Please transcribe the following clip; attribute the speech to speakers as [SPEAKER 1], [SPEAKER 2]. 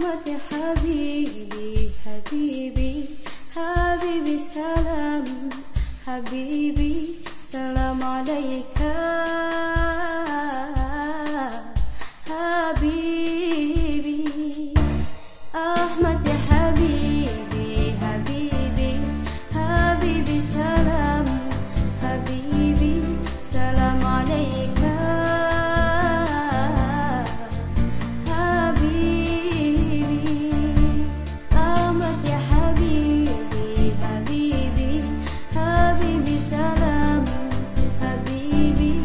[SPEAKER 1] يا حبيبي حبيبي حبيبي سلام حبيبي سلام عليك. حبيبي حبيبي حبيبي سلام حبيبي